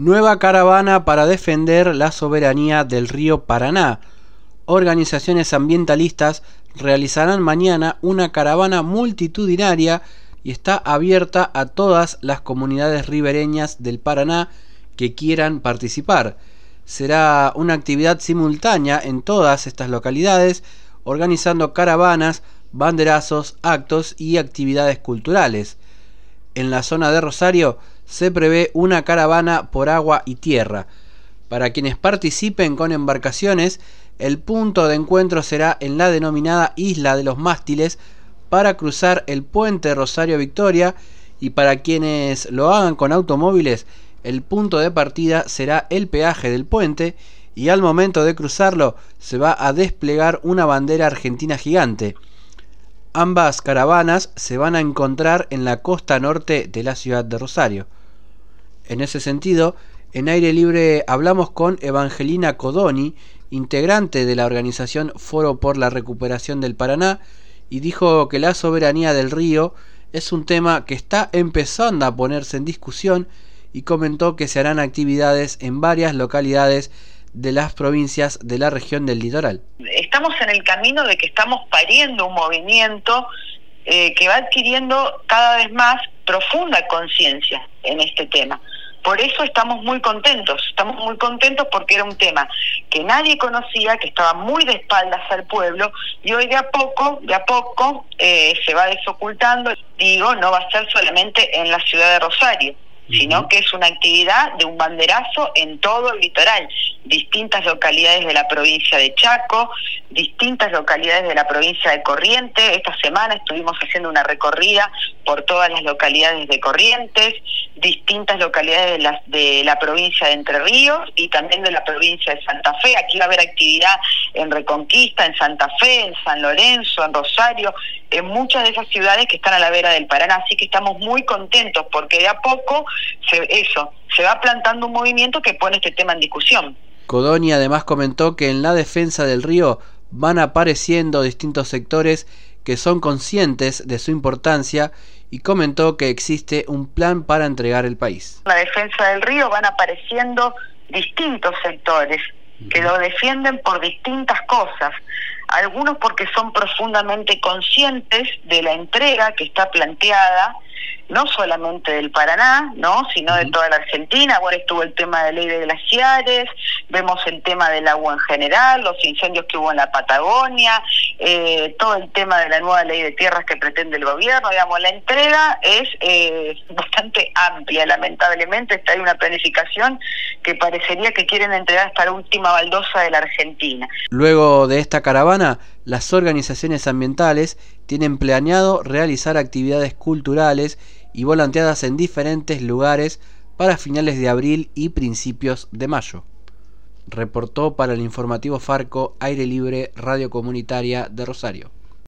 Nueva caravana para defender la soberanía del río Paraná. Organizaciones ambientalistas realizarán mañana una caravana multitudinaria y está abierta a todas las comunidades ribereñas del Paraná que quieran participar. Será una actividad simultánea en todas estas localidades, organizando caravanas, banderazos, actos y actividades culturales. En la zona de Rosario se prevé una caravana por agua y tierra. Para quienes participen con embarcaciones, el punto de encuentro será en la denominada Isla de los Mástiles para cruzar el puente Rosario Victoria y para quienes lo hagan con automóviles, el punto de partida será el peaje del puente y al momento de cruzarlo se va a desplegar una bandera argentina gigante. Ambas caravanas se van a encontrar en la costa norte de la ciudad de Rosario. En ese sentido, en aire libre hablamos con Evangelina Codoni, integrante de la organización Foro por la Recuperación del Paraná, y dijo que la soberanía del río es un tema que está empezando a ponerse en discusión y comentó que se harán actividades en varias localidades de las provincias de la región del litoral. Estamos en el camino de que estamos pariendo un movimiento eh, que va adquiriendo cada vez más profunda conciencia en este tema. Por eso estamos muy contentos, estamos muy contentos porque era un tema que nadie conocía, que estaba muy de espaldas al pueblo y hoy de a poco, de a poco eh, se va desocultando. Digo, no va a ser solamente en la ciudad de Rosario, sino que es una actividad de un banderazo en todo el litoral, distintas localidades de la provincia de Chaco, distintas localidades de la provincia de Corrientes. Esta semana estuvimos haciendo una recorrida por todas las localidades de Corrientes, distintas localidades de la, de la provincia de Entre Ríos y también de la provincia de Santa Fe. Aquí va a haber actividad en Reconquista, en Santa Fe, en San Lorenzo, en Rosario, en muchas de esas ciudades que están a la vera del Paraná. Así que estamos muy contentos porque de a poco se, eso, se va plantando un movimiento que pone este tema en discusión. Codoni además comentó que en la defensa del río van apareciendo distintos sectores que son conscientes de su importancia y comentó que existe un plan para entregar el país. En la defensa del río van apareciendo distintos sectores que lo defienden por distintas cosas, algunos porque son profundamente conscientes de la entrega que está planteada no solamente del Paraná, ¿no? sino de toda la Argentina. Ahora estuvo el tema de ley de glaciares, vemos el tema del agua en general, los incendios que hubo en la Patagonia, eh, todo el tema de la nueva ley de tierras que pretende el gobierno. Digamos, la entrega es eh, bastante amplia, lamentablemente. Está hay una planificación que parecería que quieren entregar hasta la última baldosa de la Argentina. Luego de esta caravana, las organizaciones ambientales tienen planeado realizar actividades culturales y volanteadas en diferentes lugares para finales de abril y principios de mayo. Reportó para el informativo Farco Aire Libre Radio Comunitaria de Rosario.